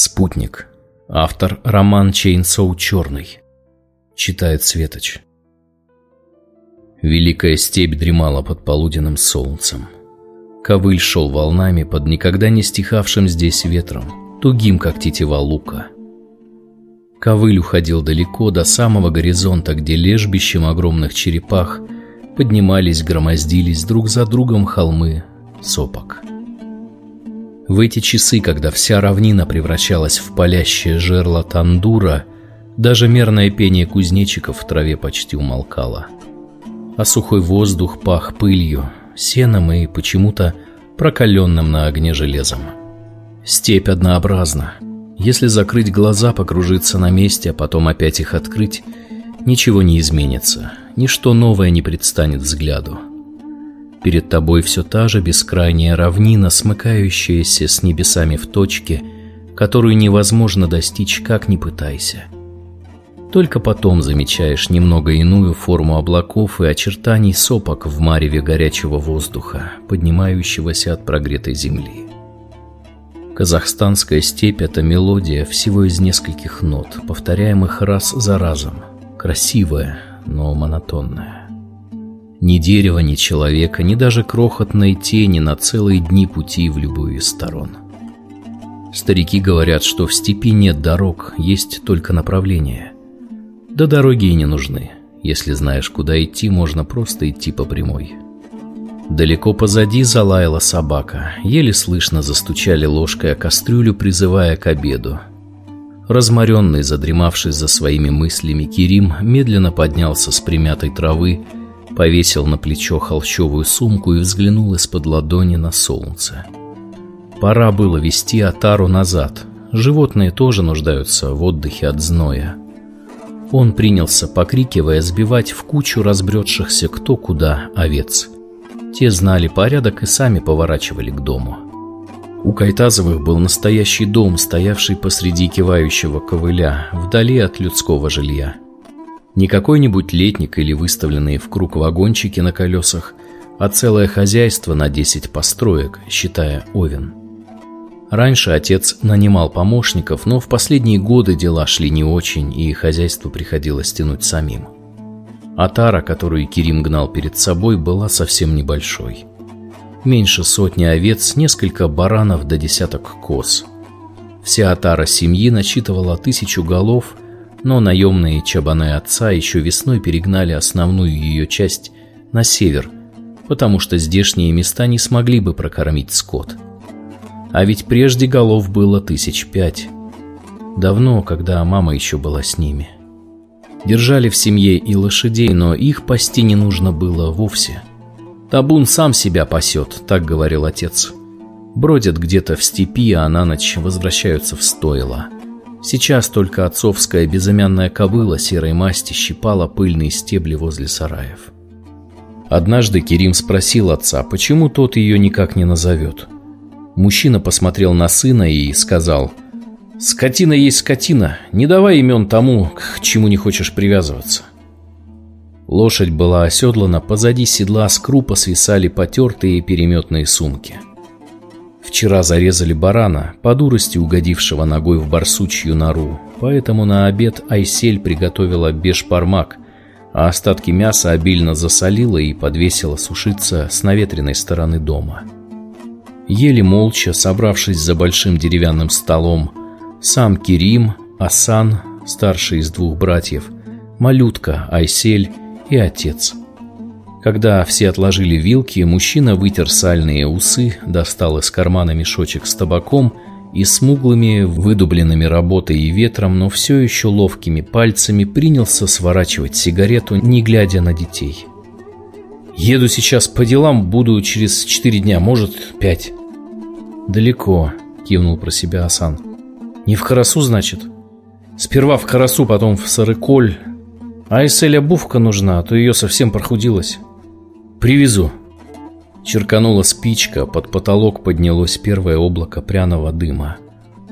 Спутник. Автор роман Чейнсоу «Черный». Читает Светоч. Великая степь дремала под полуденным солнцем. Ковыль шел волнами под никогда не стихавшим здесь ветром, тугим, как тетива лука. Ковыль уходил далеко до самого горизонта, где лежбищем огромных черепах поднимались, громоздились друг за другом холмы сопок. В эти часы, когда вся равнина превращалась в палящее жерло тандура, даже мерное пение кузнечиков в траве почти умолкало. А сухой воздух пах пылью, сеном и почему-то прокаленным на огне железом. Степь однообразна. Если закрыть глаза, покружиться на месте, а потом опять их открыть, ничего не изменится, ничто новое не предстанет взгляду. Перед тобой все та же бескрайняя равнина, смыкающаяся с небесами в точке, которую невозможно достичь, как ни пытайся. Только потом замечаешь немного иную форму облаков и очертаний сопок в мареве горячего воздуха, поднимающегося от прогретой земли. Казахстанская степь – это мелодия всего из нескольких нот, повторяемых раз за разом. Красивая, но монотонная. Ни дерева, ни человека, ни даже крохотной тени на целые дни пути в любую из сторон. Старики говорят, что в степи нет дорог, есть только направления. Да дороги и не нужны. Если знаешь, куда идти, можно просто идти по прямой. Далеко позади залаяла собака. Еле слышно застучали ложкой о кастрюлю, призывая к обеду. Разморенный, задремавший за своими мыслями, Кирим медленно поднялся с примятой травы повесил на плечо холщовую сумку и взглянул из-под ладони на солнце. Пора было вести Атару назад. Животные тоже нуждаются в отдыхе от зноя. Он принялся, покрикивая, сбивать в кучу разбредшихся кто куда овец. Те знали порядок и сами поворачивали к дому. У Кайтазовых был настоящий дом, стоявший посреди кивающего ковыля, вдали от людского жилья. Не какой-нибудь летник или выставленные в круг вагончики на колесах, а целое хозяйство на 10 построек, считая Овен. Раньше отец нанимал помощников, но в последние годы дела шли не очень, и хозяйство приходилось тянуть самим. А тара, которую Кирим гнал перед собой, была совсем небольшой. Меньше сотни овец, несколько баранов до десяток коз. Вся отара семьи насчитывала тысячу голов – но наемные чабаны отца еще весной перегнали основную ее часть на север, потому что здешние места не смогли бы прокормить скот. А ведь прежде голов было тысяч пять. Давно, когда мама еще была с ними. Держали в семье и лошадей, но их пасти не нужно было вовсе. Табун сам себя пасет, так говорил отец. Бродят где-то в степи, а на ночь возвращаются в стойло. Сейчас только отцовская безымянная кобыла серой масти щипала пыльные стебли возле сараев. Однажды Керим спросил отца, почему тот ее никак не назовет. Мужчина посмотрел на сына и сказал, «Скотина есть скотина, не давай имен тому, к чему не хочешь привязываться». Лошадь была оседлана, позади седла с крупа свисали потертые переметные сумки – Вчера зарезали барана, по дурости угодившего ногой в барсучью нору, поэтому на обед Айсель приготовила бешпармак, а остатки мяса обильно засолила и подвесила сушиться с наветренной стороны дома. Ели молча, собравшись за большим деревянным столом, сам Кирим, Асан, старший из двух братьев, малютка Айсель и отец – когда все отложили вилки, мужчина вытер сальные усы, достал из кармана мешочек с табаком и смуглыми, выдубленными работой и ветром, но все еще ловкими пальцами принялся сворачивать сигарету, не глядя на детей. «Еду сейчас по делам, буду через четыре дня, может, пять». «Далеко», — кивнул про себя Асан. «Не в Карасу, значит?» «Сперва в Карасу, потом в Сарыколь. А если обувка нужна, то ее совсем прохудилась». «Привезу». Черканула спичка, под потолок поднялось первое облако пряного дыма.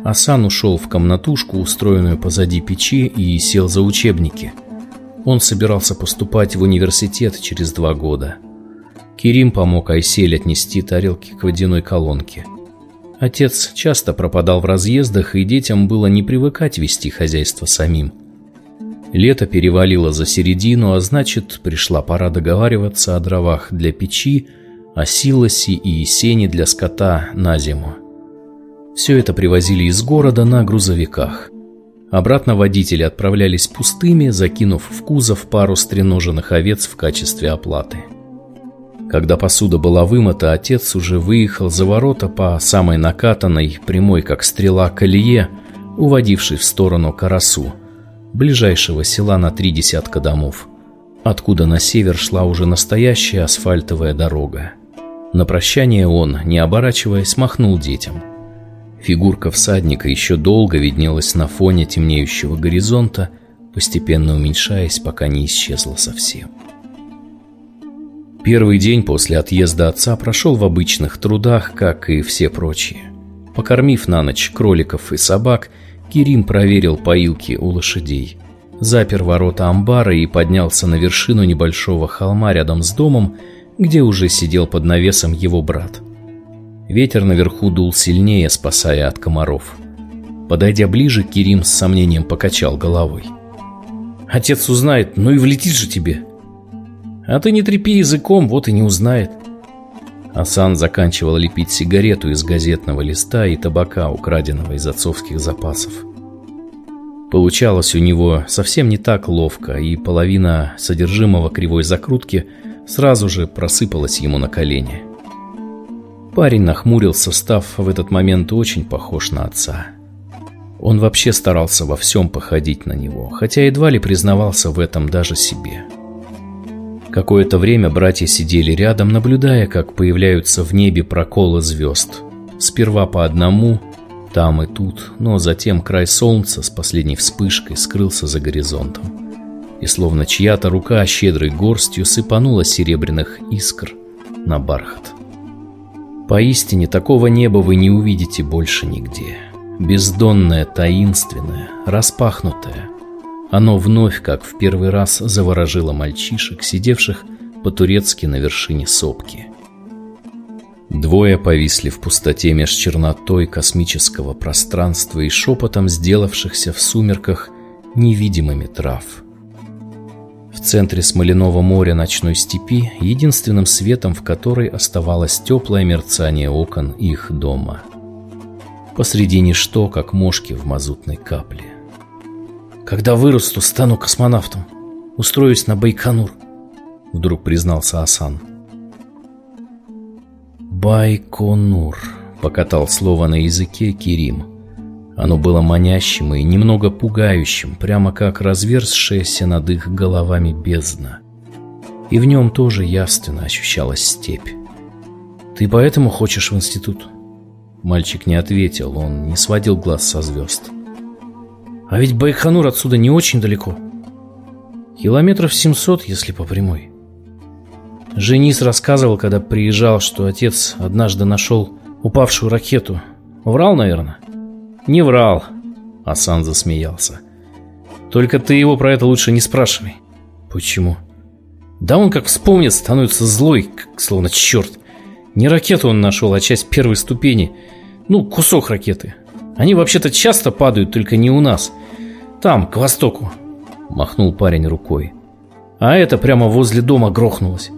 Асан ушел в комнатушку, устроенную позади печи, и сел за учебники. Он собирался поступать в университет через два года. Кирим помог Айсель отнести тарелки к водяной колонке. Отец часто пропадал в разъездах, и детям было не привыкать вести хозяйство самим. Лето перевалило за середину, а значит, пришла пора договариваться о дровах для печи, о силосе и сене для скота на зиму. Все это привозили из города на грузовиках. Обратно водители отправлялись пустыми, закинув в кузов пару стреноженных овец в качестве оплаты. Когда посуда была вымыта, отец уже выехал за ворота по самой накатанной, прямой как стрела колее, уводившей в сторону Карасу – ближайшего села на три десятка домов, откуда на север шла уже настоящая асфальтовая дорога. На прощание он, не оборачиваясь, махнул детям. Фигурка всадника еще долго виднелась на фоне темнеющего горизонта, постепенно уменьшаясь, пока не исчезла совсем. Первый день после отъезда отца прошел в обычных трудах, как и все прочие. Покормив на ночь кроликов и собак – Кирим проверил поилки у лошадей, запер ворота амбара и поднялся на вершину небольшого холма рядом с домом, где уже сидел под навесом его брат. Ветер наверху дул сильнее, спасая от комаров. Подойдя ближе, Кирим с сомнением покачал головой. «Отец узнает, ну и влетит же тебе!» «А ты не трепи языком, вот и не узнает!» Асан заканчивал лепить сигарету из газетного листа и табака, украденного из отцовских запасов. Получалось у него совсем не так ловко, и половина содержимого кривой закрутки сразу же просыпалась ему на колени. Парень нахмурился, став в этот момент очень похож на отца. Он вообще старался во всем походить на него, хотя едва ли признавался в этом даже себе. Какое-то время братья сидели рядом, наблюдая, как появляются в небе проколы звезд. Сперва по одному, там и тут, но затем край солнца с последней вспышкой скрылся за горизонтом. И словно чья-то рука щедрой горстью сыпанула серебряных искр на бархат. Поистине такого неба вы не увидите больше нигде. Бездонное, таинственное, распахнутое – оно вновь, как в первый раз, заворожило мальчишек, сидевших по-турецки на вершине сопки. Двое повисли в пустоте меж чернотой космического пространства и шепотом сделавшихся в сумерках невидимыми трав. В центре смоляного моря ночной степи, единственным светом в которой оставалось теплое мерцание окон их дома. Посреди ничто, как мошки в мазутной капле. Когда вырасту, стану космонавтом. Устроюсь на Байконур, вдруг признался Асан. Байконур, покатал слово на языке Кирим. Оно было манящим и немного пугающим, прямо как разверзшаяся над их головами бездна. И в нем тоже явственно ощущалась степь. «Ты поэтому хочешь в институт?» Мальчик не ответил, он не сводил глаз со звезд. А ведь Байханур отсюда не очень далеко. Километров 700, если по прямой. Женис рассказывал, когда приезжал, что отец однажды нашел упавшую ракету. Врал, наверное? Не врал. Асан засмеялся. Только ты его про это лучше не спрашивай. Почему? Да он как вспомнит, становится злой, как словно черт. Не ракету он нашел, а часть первой ступени. Ну, кусок ракеты. Они вообще-то часто падают, только не у нас. Там, к востоку. Махнул парень рукой. А это прямо возле дома грохнулось.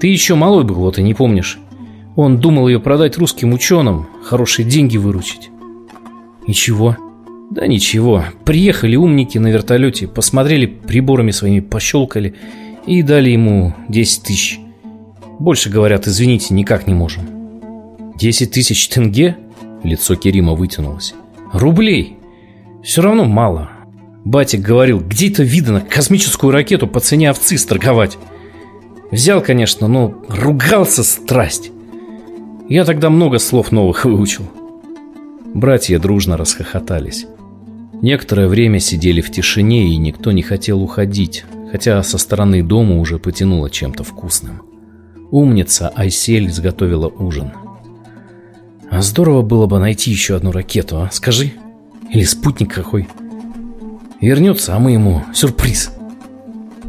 Ты еще малой был, вот и не помнишь. Он думал ее продать русским ученым, хорошие деньги выручить. Ничего. Да ничего. Приехали умники на вертолете, посмотрели, приборами своими пощелкали и дали ему 10 тысяч. Больше, говорят, извините, никак не можем. 10 тысяч тенге? Лицо Керима вытянулось. «Рублей! Все равно мало. Батик говорил, где это видно космическую ракету по цене овцы сторговать? Взял, конечно, но ругался страсть. Я тогда много слов новых выучил». Братья дружно расхохотались. Некоторое время сидели в тишине, и никто не хотел уходить, хотя со стороны дома уже потянуло чем-то вкусным. Умница Айсель изготовила ужин – а здорово было бы найти еще одну ракету, а? Скажи. Или спутник какой. Вернется, а мы ему сюрприз.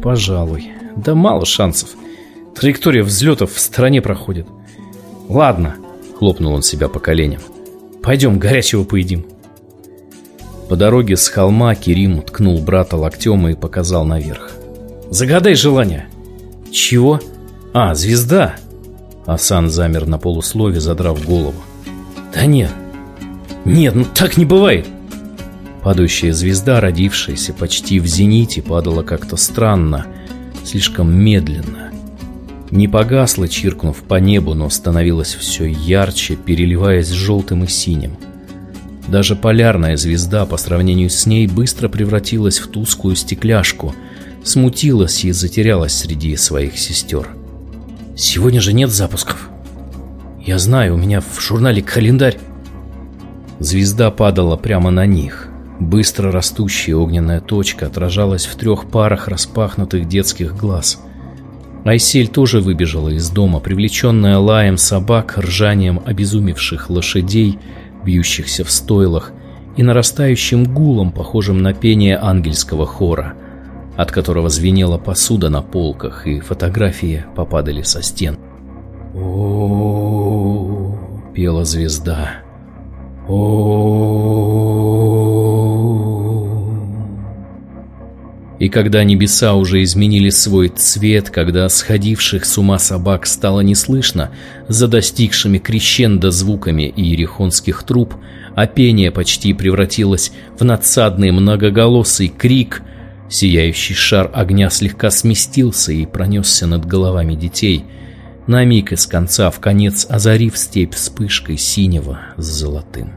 Пожалуй. Да мало шансов. Траектория взлетов в стороне проходит. Ладно, хлопнул он себя по коленям. Пойдем, горячего поедим. По дороге с холма Керим ткнул брата локтем и показал наверх. «Загадай желание!» «Чего?» «А, звезда!» Асан замер на полуслове, задрав голову. «Да нет! Нет, ну так не бывает!» Падающая звезда, родившаяся почти в зените, падала как-то странно, слишком медленно. Не погасла, чиркнув по небу, но становилась все ярче, переливаясь желтым и синим. Даже полярная звезда по сравнению с ней быстро превратилась в тусклую стекляшку, смутилась и затерялась среди своих сестер. «Сегодня же нет запусков. Я знаю, у меня в журнале календарь». Звезда падала прямо на них. Быстро растущая огненная точка отражалась в трех парах распахнутых детских глаз – Айсель тоже выбежала из дома, привлеченная лаем собак, ржанием обезумевших лошадей, бьющихся в стойлах, и нарастающим гулом, похожим на пение ангельского хора, от которого звенела посуда на полках, и фотографии попадали со стен. о пела звезда. о и когда небеса уже изменили свой цвет, когда сходивших с ума собак стало не слышно, за достигшими крещендо звуками иерихонских труб, а пение почти превратилось в надсадный многоголосый крик, сияющий шар огня слегка сместился и пронесся над головами детей, на миг из конца в конец озарив степь вспышкой синего с золотым.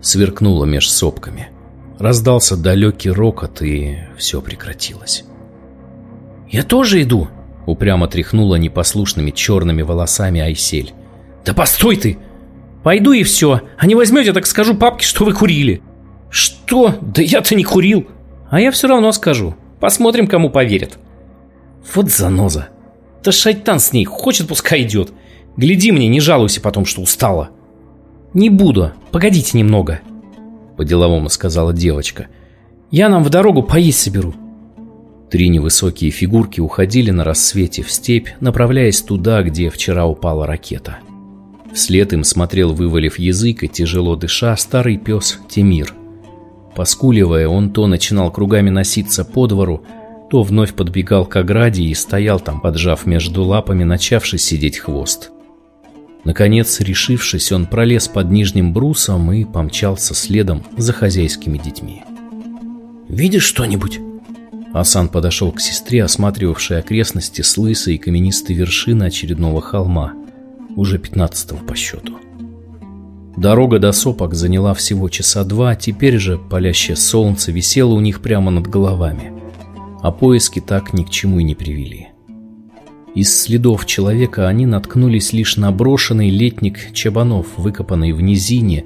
Сверкнуло меж сопками — Раздался далекий рокот, и все прекратилось. «Я тоже иду!» — упрямо тряхнула непослушными черными волосами Айсель. «Да постой ты! Пойду и все, а не возьмете, так скажу папке, что вы курили!» «Что? Да я-то не курил!» «А я все равно скажу. Посмотрим, кому поверят». «Вот заноза! Да шайтан с ней, хочет, пускай идет. Гляди мне, не жалуйся потом, что устала». «Не буду, погодите немного», по-деловому сказала девочка. «Я нам в дорогу поесть соберу». Три невысокие фигурки уходили на рассвете в степь, направляясь туда, где вчера упала ракета. Вслед им смотрел, вывалив язык и тяжело дыша, старый пес Тимир. Поскуливая, он то начинал кругами носиться по двору, то вновь подбегал к ограде и стоял там, поджав между лапами начавший сидеть хвост. Наконец, решившись, он пролез под нижним брусом и помчался следом за хозяйскими детьми. «Видишь что-нибудь?» Асан подошел к сестре, осматривавшей окрестности с лысой и каменистой вершины очередного холма, уже пятнадцатого по счету. Дорога до сопок заняла всего часа два, теперь же палящее солнце висело у них прямо над головами, а поиски так ни к чему и не привели. Из следов человека они наткнулись лишь на брошенный летник чабанов, выкопанный в низине,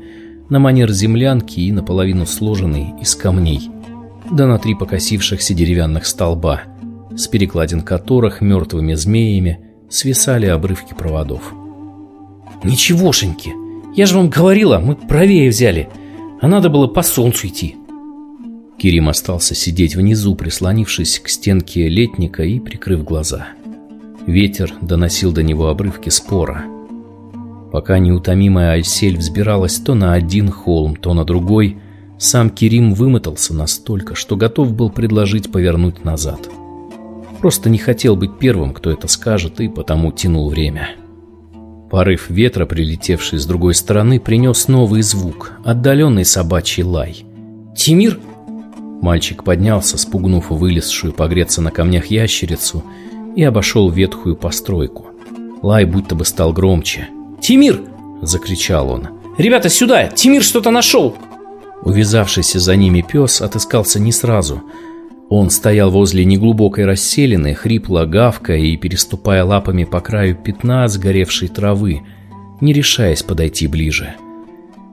на манер землянки и наполовину сложенный из камней, да на три покосившихся деревянных столба, с перекладин которых мертвыми змеями свисали обрывки проводов. «Ничегошеньки! Я же вам говорила, мы правее взяли, а надо было по солнцу идти!» Кирим остался сидеть внизу, прислонившись к стенке летника и прикрыв глаза. Ветер доносил до него обрывки спора. Пока неутомимая Альсель взбиралась то на один холм, то на другой, сам Кирим вымотался настолько, что готов был предложить повернуть назад. Просто не хотел быть первым, кто это скажет, и потому тянул время. Порыв ветра, прилетевший с другой стороны, принес новый звук, отдаленный собачий лай. «Тимир!» Мальчик поднялся, спугнув вылезшую погреться на камнях ящерицу, и обошел ветхую постройку. Лай будто бы стал громче. «Тимир!» – закричал он. «Ребята, сюда! Тимир что-то нашел!» Увязавшийся за ними пес отыскался не сразу. Он стоял возле неглубокой расселины, хрипло гавкая и переступая лапами по краю пятна сгоревшей травы, не решаясь подойти ближе.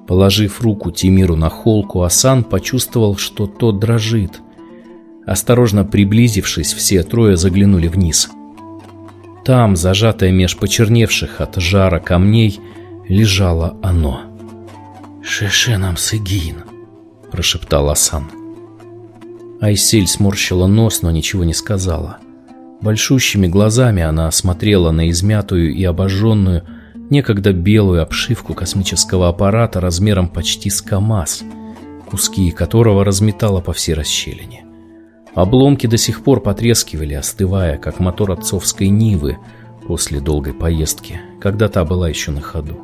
Положив руку Тимиру на холку, Асан почувствовал, что тот дрожит – Осторожно приблизившись, все трое заглянули вниз. Там, зажатое меж почерневших от жара камней, лежало оно. «Шешенам Сыгин», — прошептал Асан. Айсель сморщила нос, но ничего не сказала. Большущими глазами она смотрела на измятую и обожженную, некогда белую обшивку космического аппарата размером почти с КАМАЗ, куски которого разметало по всей расщелине. Обломки до сих пор потрескивали, остывая, как мотор отцовской Нивы после долгой поездки, когда та была еще на ходу.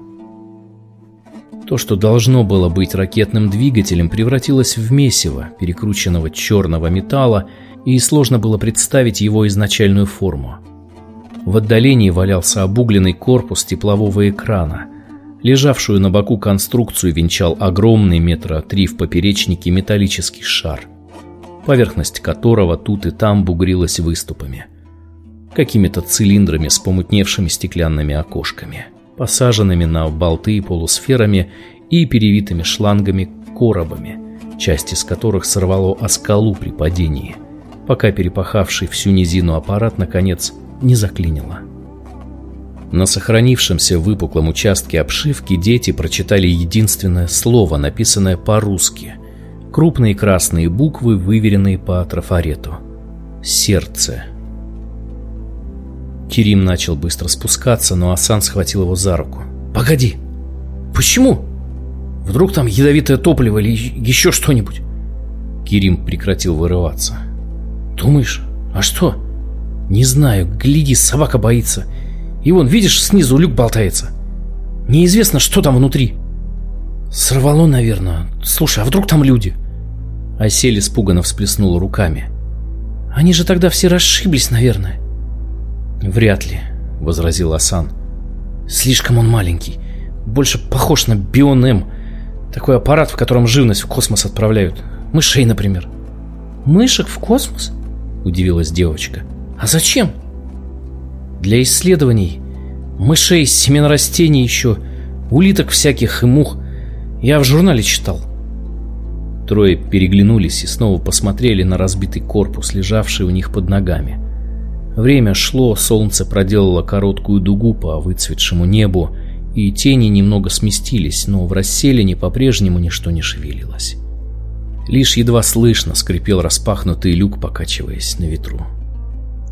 То, что должно было быть ракетным двигателем, превратилось в месиво перекрученного черного металла, и сложно было представить его изначальную форму. В отдалении валялся обугленный корпус теплового экрана. Лежавшую на боку конструкцию венчал огромный метра три в поперечнике металлический шар, поверхность которого тут и там бугрилась выступами. Какими-то цилиндрами с помутневшими стеклянными окошками – посаженными на болты полусферами и перевитыми шлангами коробами, часть из которых сорвало о скалу при падении, пока перепахавший всю низину аппарат, наконец, не заклинило. На сохранившемся выпуклом участке обшивки дети прочитали единственное слово, написанное по-русски. Крупные красные буквы, выверенные по трафарету. «Сердце». Кирим начал быстро спускаться, но Асан схватил его за руку. «Погоди! Почему? Вдруг там ядовитое топливо или еще что-нибудь?» Кирим прекратил вырываться. «Думаешь? А что?» «Не знаю. Гляди, собака боится. И вон, видишь, снизу люк болтается. Неизвестно, что там внутри». «Сорвало, наверное. Слушай, а вдруг там люди?» Асель испуганно всплеснула руками. «Они же тогда все расшиблись, наверное. «Вряд ли», — возразил Асан. «Слишком он маленький. Больше похож на Бион-М. Такой аппарат, в котором живность в космос отправляют. Мышей, например». «Мышек в космос?» — удивилась девочка. «А зачем?» «Для исследований. Мышей, семен растений еще, улиток всяких и мух. Я в журнале читал». Трое переглянулись и снова посмотрели на разбитый корпус, лежавший у них под ногами. Время шло, солнце проделало короткую дугу по выцветшему небу, и тени немного сместились, но в расселине по-прежнему ничто не шевелилось. Лишь едва слышно скрипел распахнутый люк, покачиваясь на ветру.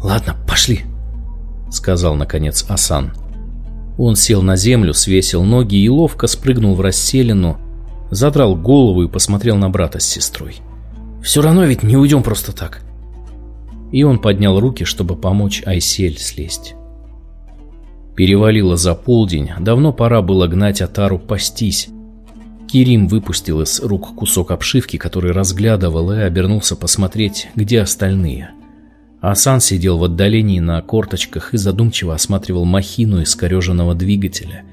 «Ладно, пошли», — сказал, наконец, Асан. Он сел на землю, свесил ноги и ловко спрыгнул в расселину, задрал голову и посмотрел на брата с сестрой. «Все равно ведь не уйдем просто так и он поднял руки, чтобы помочь Айсель слезть. Перевалило за полдень, давно пора было гнать Атару пастись. Кирим выпустил из рук кусок обшивки, который разглядывал, и обернулся посмотреть, где остальные. Асан сидел в отдалении на корточках и задумчиво осматривал махину искореженного двигателя,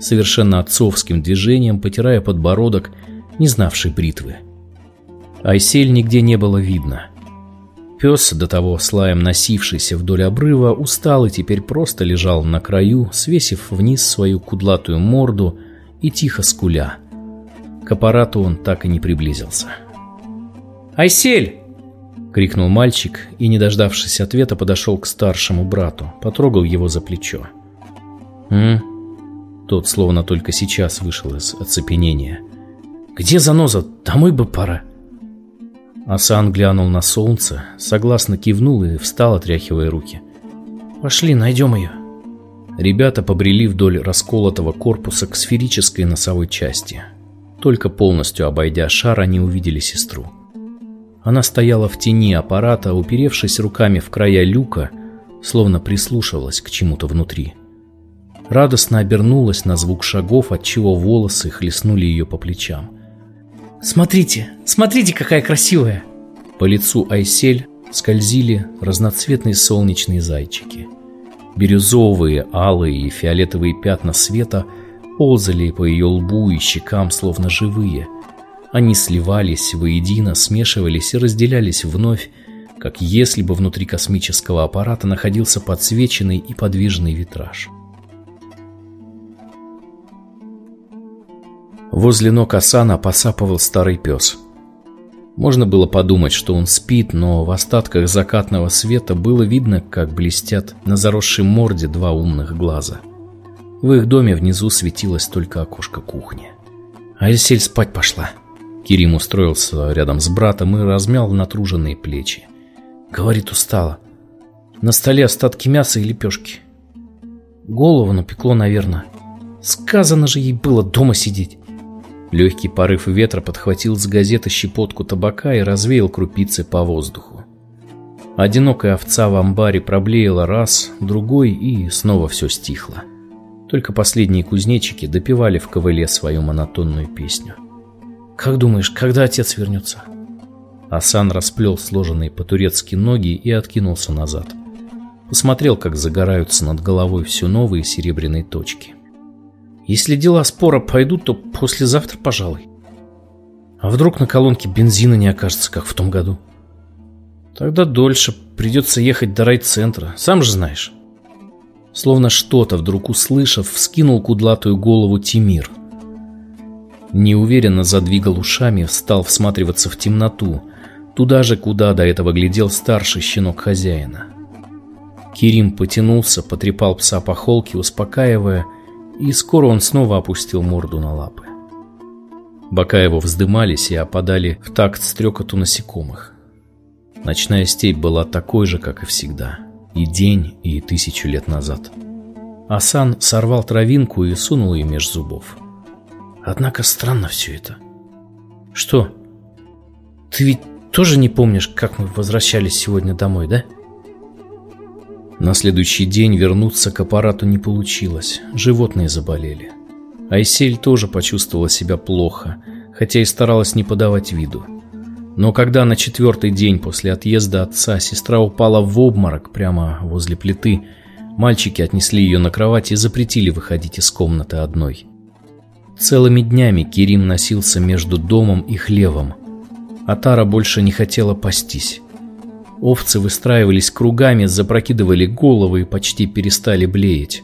совершенно отцовским движением потирая подбородок, не знавший бритвы. Айсель нигде не было видно – Пес, до того слаем носившийся вдоль обрыва, устал и теперь просто лежал на краю, свесив вниз свою кудлатую морду и тихо скуля. К аппарату он так и не приблизился. «Айсель!» — крикнул мальчик и, не дождавшись ответа, подошел к старшему брату, потрогал его за плечо. «М?» Тот словно только сейчас вышел из оцепенения. «Где заноза? Домой бы пора!» Асан глянул на солнце, согласно кивнул и встал, отряхивая руки. «Пошли, найдем ее». Ребята побрели вдоль расколотого корпуса к сферической носовой части. Только полностью обойдя шар, они увидели сестру. Она стояла в тени аппарата, уперевшись руками в края люка, словно прислушивалась к чему-то внутри. Радостно обернулась на звук шагов, отчего волосы хлестнули ее по плечам. Смотрите, смотрите, какая красивая!» По лицу Айсель скользили разноцветные солнечные зайчики. Бирюзовые, алые и фиолетовые пятна света ползали по ее лбу и щекам, словно живые. Они сливались воедино, смешивались и разделялись вновь, как если бы внутри космического аппарата находился подсвеченный и подвижный витраж. Возле ног Асана посапывал старый пес. Можно было подумать, что он спит, но в остатках закатного света было видно, как блестят на заросшей морде два умных глаза. В их доме внизу светилось только окошко кухни. Альсель спать пошла. Кирим устроился рядом с братом и размял натруженные плечи. Говорит, устала. На столе остатки мяса и лепешки. Голову напекло, наверное. Сказано же ей было дома сидеть. Легкий порыв ветра подхватил с газеты щепотку табака и развеял крупицы по воздуху. Одинокая овца в амбаре проблеяла раз, другой, и снова все стихло. Только последние кузнечики допевали в ковыле свою монотонную песню. «Как думаешь, когда отец вернется?» Асан расплел сложенные по-турецки ноги и откинулся назад. Посмотрел, как загораются над головой все новые серебряные точки. «Если дела спора пойдут, то послезавтра, пожалуй. А вдруг на колонке бензина не окажется, как в том году?» «Тогда дольше. Придется ехать до райцентра. Сам же знаешь». Словно что-то вдруг услышав, вскинул кудлатую голову Тимир. Неуверенно задвигал ушами, стал всматриваться в темноту, туда же, куда до этого глядел старший щенок хозяина. Кирим потянулся, потрепал пса по холке, успокаивая, и скоро он снова опустил морду на лапы. Бока его вздымались и опадали в такт стрекоту насекомых. Ночная степь была такой же, как и всегда и день, и тысячу лет назад. Асан сорвал травинку и сунул ее меж зубов. Однако странно все это. Что? Ты ведь тоже не помнишь, как мы возвращались сегодня домой, да? На следующий день вернуться к аппарату не получилось. Животные заболели. Айсель тоже почувствовала себя плохо, хотя и старалась не подавать виду. Но когда на четвертый день после отъезда отца сестра упала в обморок прямо возле плиты, мальчики отнесли ее на кровать и запретили выходить из комнаты одной. Целыми днями Кирим носился между домом и хлевом. а Тара больше не хотела пастись. Овцы выстраивались кругами, запрокидывали головы и почти перестали блеять.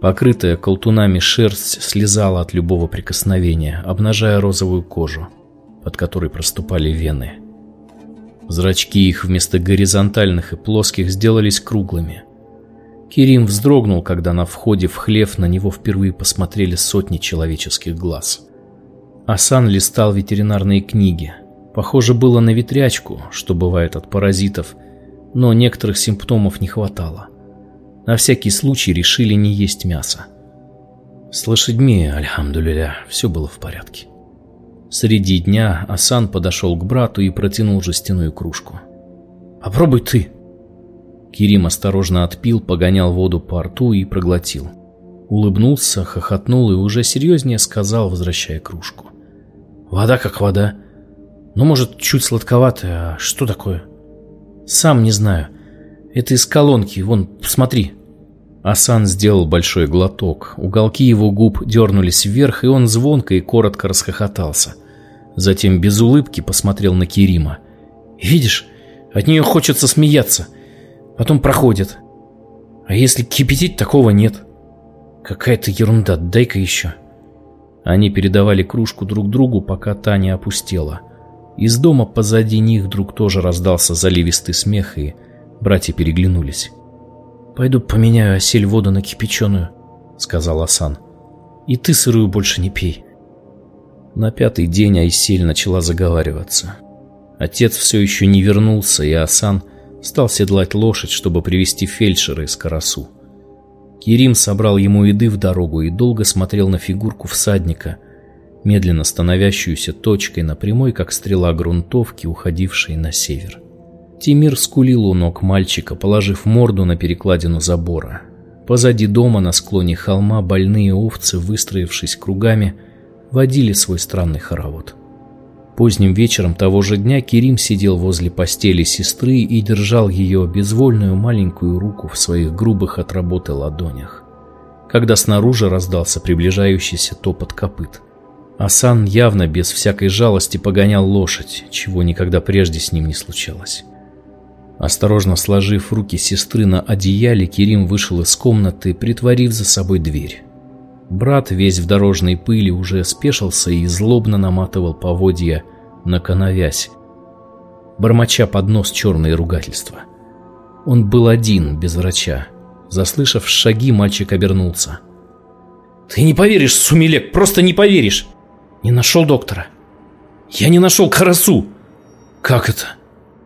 Покрытая колтунами шерсть слезала от любого прикосновения, обнажая розовую кожу под которой проступали вены. Зрачки их вместо горизонтальных и плоских сделались круглыми. Кирим вздрогнул, когда на входе в хлев на него впервые посмотрели сотни человеческих глаз. Асан листал ветеринарные книги. Похоже было на ветрячку, что бывает от паразитов, но некоторых симптомов не хватало. На всякий случай решили не есть мясо. С лошадьми, альхамдулиля, все было в порядке. Среди дня Асан подошел к брату и протянул жестяную кружку. «Попробуй ты!» Кирим осторожно отпил, погонял воду по рту и проглотил. Улыбнулся, хохотнул и уже серьезнее сказал, возвращая кружку. «Вода как вода. Ну, может, чуть сладковатая, а что такое?» «Сам не знаю. Это из колонки, вон, посмотри». Асан сделал большой глоток. Уголки его губ дернулись вверх, и он звонко и коротко расхохотался. Затем без улыбки посмотрел на Кирима. «Видишь, от нее хочется смеяться. Потом проходит. А если кипятить, такого нет. Какая-то ерунда, дай-ка еще». Они передавали кружку друг другу, пока Таня опустела. Из дома позади них вдруг тоже раздался заливистый смех, и братья переглянулись. «Пойду поменяю осель воду на кипяченую», — сказал Асан. «И ты сырую больше не пей». На пятый день Айсель начала заговариваться. Отец все еще не вернулся, и Асан стал седлать лошадь, чтобы привести фельдшера из Карасу. Кирим собрал ему еды в дорогу и долго смотрел на фигурку всадника, медленно становящуюся точкой на прямой, как стрела грунтовки, уходившей на север. Тимир скулил у ног мальчика, положив морду на перекладину забора. Позади дома на склоне холма больные овцы, выстроившись кругами, водили свой странный хоровод. Поздним вечером того же дня Керим сидел возле постели сестры и держал ее безвольную маленькую руку в своих грубых от работы ладонях. Когда снаружи раздался приближающийся топот копыт. Асан явно без всякой жалости погонял лошадь, чего никогда прежде с ним не случалось. Осторожно сложив руки сестры на одеяле, Керим вышел из комнаты, притворив за собой дверь. Брат, весь в дорожной пыли, уже спешился и злобно наматывал поводья на коновязь, бормоча под нос черные ругательства. Он был один, без врача. Заслышав шаги, мальчик обернулся. «Ты не поверишь, Сумилек, просто не поверишь! Не нашел доктора! Я не нашел Карасу!» «Как это?»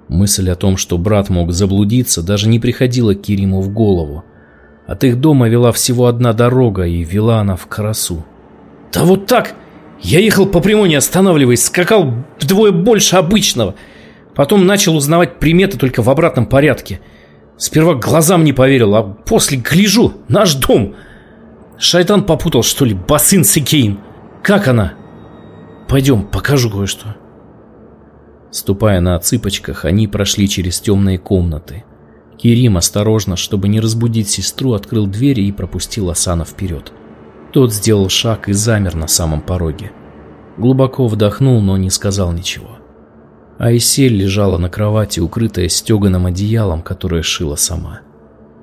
Мысль о том, что брат мог заблудиться, даже не приходила Кириму в голову. От их дома вела всего одна дорога, и вела она в Карасу. «Да вот так! Я ехал по прямой, не останавливаясь, скакал вдвое больше обычного. Потом начал узнавать приметы только в обратном порядке. Сперва глазам не поверил, а после гляжу, наш дом. Шайтан попутал, что ли, Басын Секейн. Как она?» «Пойдем, покажу кое-что». Ступая на цыпочках, они прошли через темные комнаты. Кирим осторожно, чтобы не разбудить сестру, открыл дверь и пропустил Асана вперед. Тот сделал шаг и замер на самом пороге. Глубоко вдохнул, но не сказал ничего. Айсель лежала на кровати, укрытая стеганым одеялом, которое шила сама.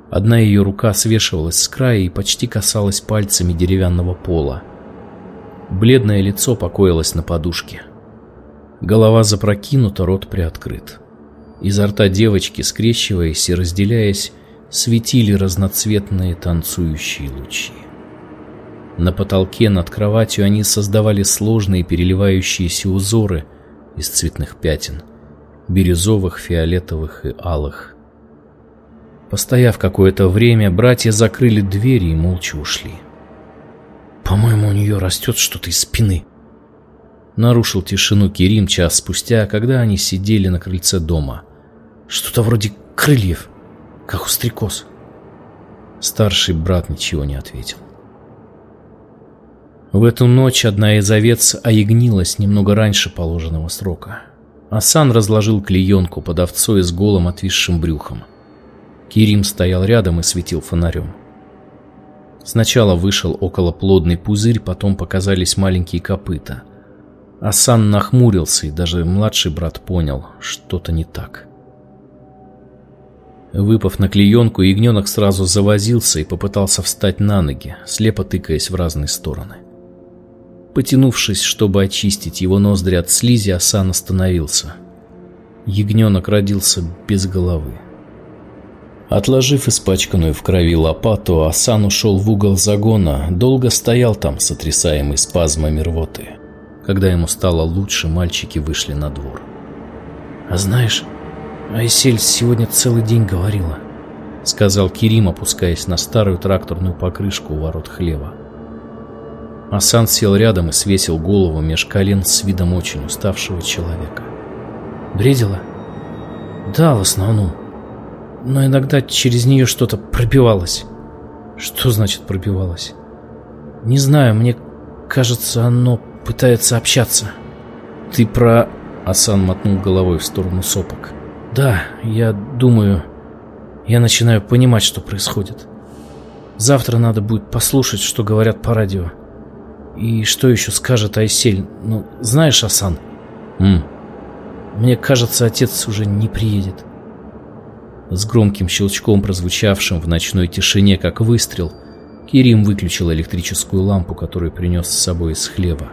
Одна ее рука свешивалась с края и почти касалась пальцами деревянного пола. Бледное лицо покоилось на подушке. Голова запрокинута, рот приоткрыт. Изо рта девочки, скрещиваясь и разделяясь, светили разноцветные танцующие лучи. На потолке над кроватью они создавали сложные переливающиеся узоры из цветных пятен, бирюзовых, фиолетовых и алых. Постояв какое-то время, братья закрыли двери и молча ушли. «По-моему, у нее растет что-то из спины», Нарушил тишину Керим час спустя, когда они сидели на крыльце дома. Что-то вроде крыльев, как у стрекоз. Старший брат ничего не ответил. В эту ночь одна из овец оягнилась немного раньше положенного срока. Асан разложил клеенку под овцой с голым отвисшим брюхом. Кирим стоял рядом и светил фонарем. Сначала вышел около плодный пузырь, потом показались маленькие копыта. Асан нахмурился, и даже младший брат понял, что-то не так. Выпав на клеенку, ягненок сразу завозился и попытался встать на ноги, слепо тыкаясь в разные стороны. Потянувшись, чтобы очистить его ноздри от слизи, Асан остановился. Ягненок родился без головы. Отложив испачканную в крови лопату, Асан ушел в угол загона, долго стоял там, сотрясаемый спазмами рвоты. Когда ему стало лучше, мальчики вышли на двор. «А знаешь, Айсель сегодня целый день говорила», — сказал Кирим, опускаясь на старую тракторную покрышку у ворот хлева. Асан сел рядом и свесил голову меж колен с видом очень уставшего человека. «Бредила?» «Да, в основном. Но иногда через нее что-то пробивалось». «Что значит пробивалось?» «Не знаю, мне кажется, оно пытается общаться. Ты про... Асан мотнул головой в сторону сопок. Да, я думаю... Я начинаю понимать, что происходит. Завтра надо будет послушать, что говорят по радио. И что еще скажет Айсель? Ну, знаешь, Асан? М. Мне кажется, отец уже не приедет. С громким щелчком, прозвучавшим в ночной тишине, как выстрел, Кирим выключил электрическую лампу, которую принес с собой из хлеба.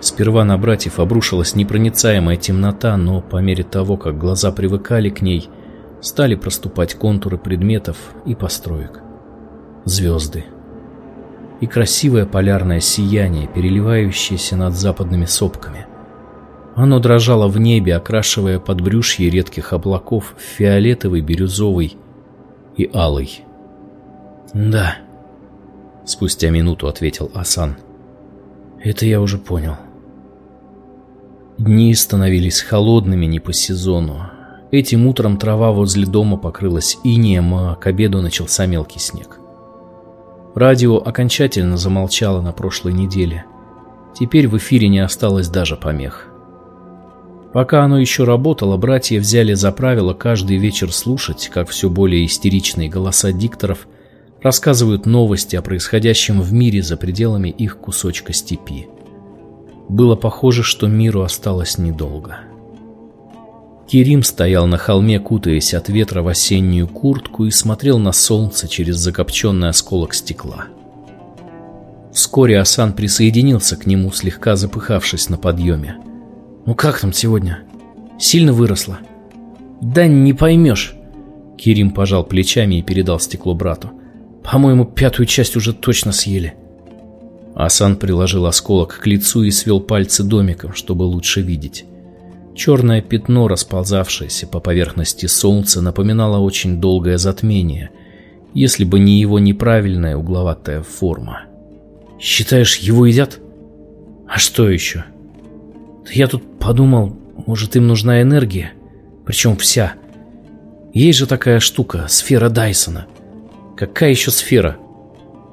Сперва на братьев обрушилась непроницаемая темнота, но по мере того, как глаза привыкали к ней, стали проступать контуры предметов и построек. Звезды. И красивое полярное сияние, переливающееся над западными сопками. Оно дрожало в небе, окрашивая подбрюшье редких облаков в фиолетовый, бирюзовый и алый. «Да», — спустя минуту ответил Асан. «Это я уже понял». Дни становились холодными не по сезону. Этим утром трава возле дома покрылась инеем, а к обеду начался мелкий снег. Радио окончательно замолчало на прошлой неделе. Теперь в эфире не осталось даже помех. Пока оно еще работало, братья взяли за правило каждый вечер слушать, как все более истеричные голоса дикторов рассказывают новости о происходящем в мире за пределами их кусочка степи. Было похоже, что миру осталось недолго. Кирим стоял на холме, кутаясь от ветра в осеннюю куртку и смотрел на солнце через закопченный осколок стекла. Вскоре Асан присоединился к нему, слегка запыхавшись на подъеме. «Ну как там сегодня? Сильно выросла?» «Да не поймешь!» Кирим пожал плечами и передал стекло брату. «По-моему, пятую часть уже точно съели». Асан приложил осколок к лицу и свел пальцы домиком, чтобы лучше видеть. Черное пятно, расползавшееся по поверхности солнца, напоминало очень долгое затмение, если бы не его неправильная угловатая форма. «Считаешь, его едят? А что еще?» «Я тут подумал, может им нужна энергия, причем вся. Есть же такая штука, сфера Дайсона. Какая еще сфера?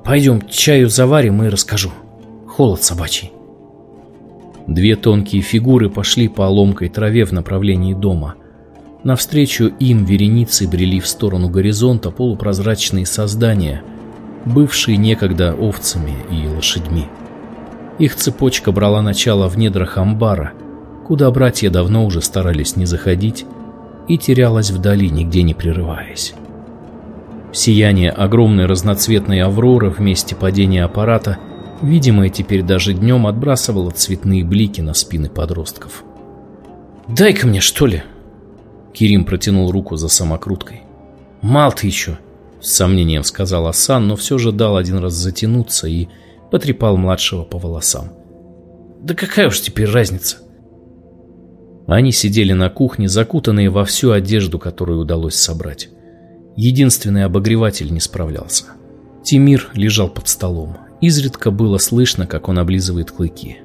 Пойдем чаю заварим и расскажу. Холод собачий». Две тонкие фигуры пошли по ломкой траве в направлении дома. Навстречу им вереницы брели в сторону горизонта полупрозрачные создания, бывшие некогда овцами и лошадьми. Их цепочка брала начало в недрах амбара, куда братья давно уже старались не заходить, и терялась вдали, нигде не прерываясь. Сияние огромной разноцветной авроры в месте падения аппарата видимое теперь даже днем, отбрасывало цветные блики на спины подростков. «Дай-ка мне, что ли?» Кирим протянул руку за самокруткой. «Мал ты еще!» С сомнением сказал Асан, но все же дал один раз затянуться и потрепал младшего по волосам. «Да какая уж теперь разница?» Они сидели на кухне, закутанные во всю одежду, которую удалось собрать. Единственный обогреватель не справлялся. Тимир лежал под столом. Изредка было слышно, как он облизывает клыки.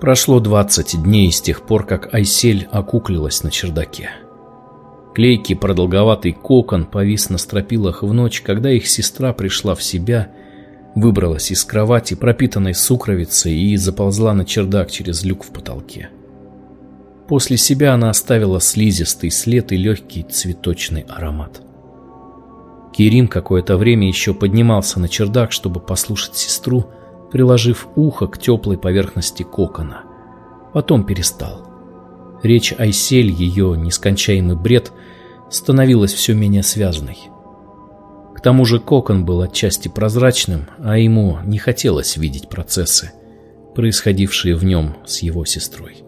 Прошло 20 дней с тех пор, как Айсель окуклилась на чердаке. Клейкий продолговатый кокон повис на стропилах в ночь, когда их сестра пришла в себя, выбралась из кровати, пропитанной сукровицей, и заползла на чердак через люк в потолке. После себя она оставила слизистый след и легкий цветочный аромат. Кирим какое-то время еще поднимался на чердак, чтобы послушать сестру, приложив ухо к теплой поверхности кокона. Потом перестал. Речь Айсель, ее нескончаемый бред, становилась все менее связанной. К тому же кокон был отчасти прозрачным, а ему не хотелось видеть процессы, происходившие в нем с его сестрой.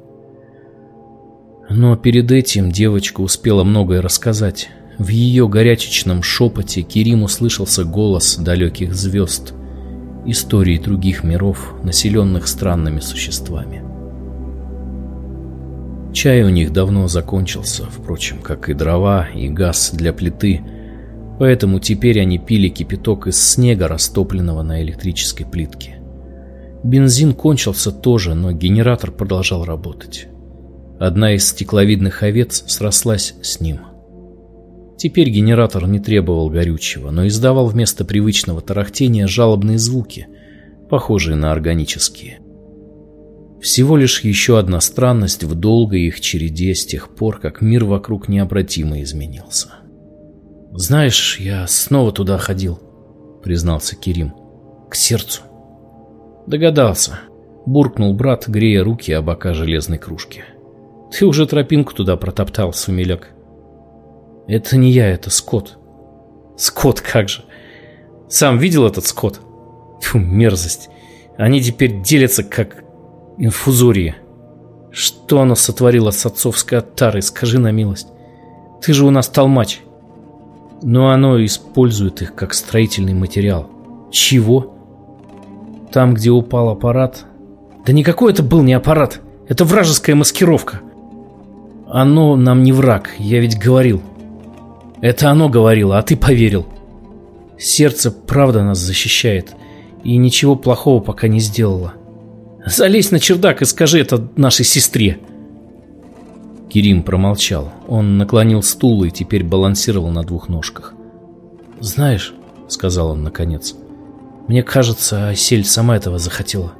Но перед этим девочка успела многое рассказать, в ее горячечном шепоте Кирим услышался голос далеких звезд, истории других миров, населенных странными существами. Чай у них давно закончился, впрочем, как и дрова, и газ для плиты, поэтому теперь они пили кипяток из снега, растопленного на электрической плитке. Бензин кончился тоже, но генератор продолжал работать. Одна из стекловидных овец срослась с ним. Теперь генератор не требовал горючего, но издавал вместо привычного тарахтения жалобные звуки, похожие на органические. Всего лишь еще одна странность в долгой их череде с тех пор, как мир вокруг необратимо изменился. «Знаешь, я снова туда ходил», — признался Кирим. «К сердцу». «Догадался», — буркнул брат, грея руки о бока железной кружки. «Ты уже тропинку туда протоптал, сумеляк». Это не я, это Скотт. Скотт, как же. Сам видел этот Скотт? Фу, мерзость. Они теперь делятся как инфузории. Что оно сотворило с отцовской оттарой, скажи на милость. Ты же у нас толмач. Но оно использует их как строительный материал. Чего? Там, где упал аппарат... Да никакой это был не аппарат. Это вражеская маскировка. Оно нам не враг, я ведь говорил. Это оно говорило, а ты поверил. Сердце правда нас защищает. И ничего плохого пока не сделало. Залезь на чердак и скажи это нашей сестре. Кирим промолчал. Он наклонил стул и теперь балансировал на двух ножках. «Знаешь», — сказал он наконец, — «мне кажется, Асель сама этого захотела».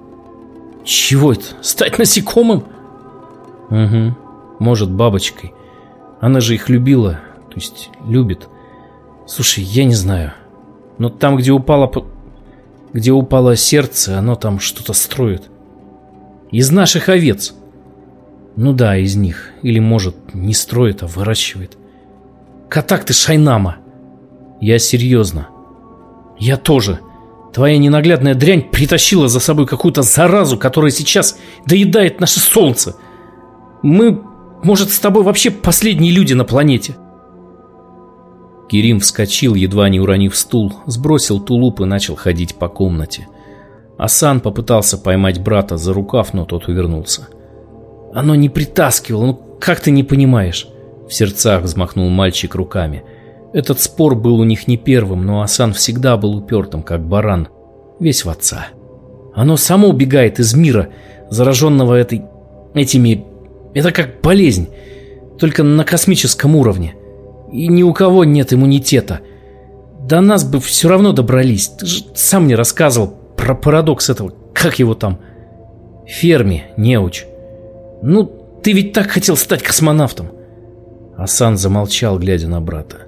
«Чего это? Стать насекомым?» «Угу. Может, бабочкой. Она же их любила, то есть любит. Слушай, я не знаю. Но там, где упало... Где упало сердце, оно там что-то строит. Из наших овец. Ну да, из них. Или, может, не строит, а выращивает. Катак ты Шайнама. Я серьезно. Я тоже. Твоя ненаглядная дрянь притащила за собой какую-то заразу, которая сейчас доедает наше солнце. Мы, может, с тобой вообще последние люди на планете. Кирим вскочил, едва не уронив стул, сбросил тулуп и начал ходить по комнате. Асан попытался поймать брата за рукав, но тот увернулся. «Оно не притаскивало, ну как ты не понимаешь?» В сердцах взмахнул мальчик руками. Этот спор был у них не первым, но Асан всегда был упертым, как баран, весь в отца. Оно само убегает из мира, зараженного этой... этими... Это как болезнь, только на космическом уровне. И ни у кого нет иммунитета. До нас бы все равно добрались. Ты же сам мне рассказывал про парадокс этого. Как его там? Ферми, неуч. Ну, ты ведь так хотел стать космонавтом. Асан замолчал, глядя на брата.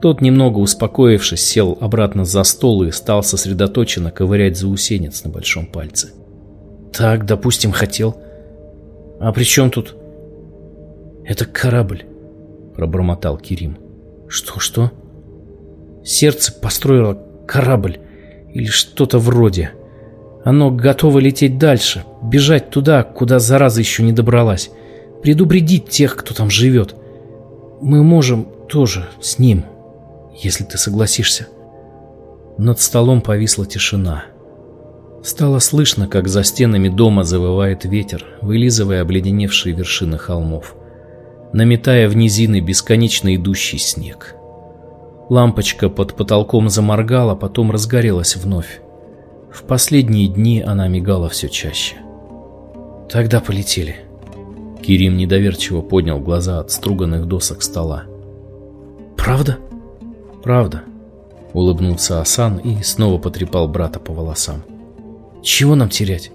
Тот, немного успокоившись, сел обратно за стол и стал сосредоточенно ковырять заусенец на большом пальце. «Так, допустим, хотел. А при чем тут?» «Это корабль», — пробормотал Кирим. «Что-что?» «Сердце построило корабль или что-то вроде. Оно готово лететь дальше, бежать туда, куда зараза еще не добралась, предупредить тех, кто там живет. Мы можем тоже с ним» если ты согласишься». Над столом повисла тишина. Стало слышно, как за стенами дома завывает ветер, вылизывая обледеневшие вершины холмов, наметая в низины бесконечно идущий снег. Лампочка под потолком заморгала, потом разгорелась вновь. В последние дни она мигала все чаще. «Тогда полетели». Кирим недоверчиво поднял глаза от струганных досок стола. «Правда?» «Правда», — улыбнулся Асан и снова потрепал брата по волосам. «Чего нам терять?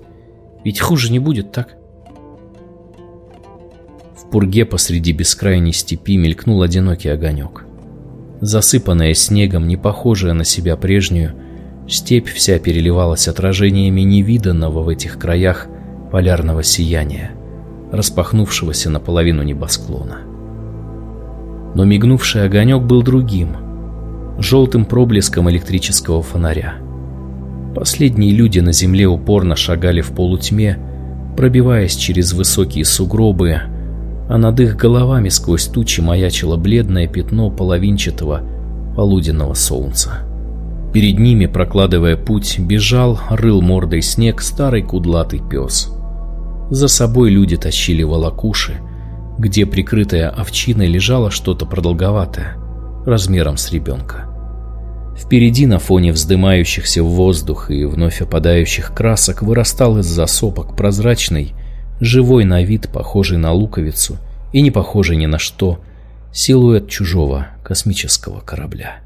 Ведь хуже не будет, так?» В пурге посреди бескрайней степи мелькнул одинокий огонек. Засыпанная снегом, не похожая на себя прежнюю, степь вся переливалась отражениями невиданного в этих краях полярного сияния, распахнувшегося наполовину небосклона. Но мигнувший огонек был другим — желтым проблеском электрического фонаря. Последние люди на земле упорно шагали в полутьме, пробиваясь через высокие сугробы, а над их головами сквозь тучи маячило бледное пятно половинчатого полуденного солнца. Перед ними, прокладывая путь, бежал, рыл мордой снег старый кудлатый пес. За собой люди тащили волокуши, где прикрытая овчиной лежало что-то продолговатое, размером с ребенка. Впереди на фоне вздымающихся в воздух и вновь опадающих красок вырастал из засопок прозрачный, живой на вид, похожий на луковицу и не похожий ни на что, силуэт чужого космического корабля.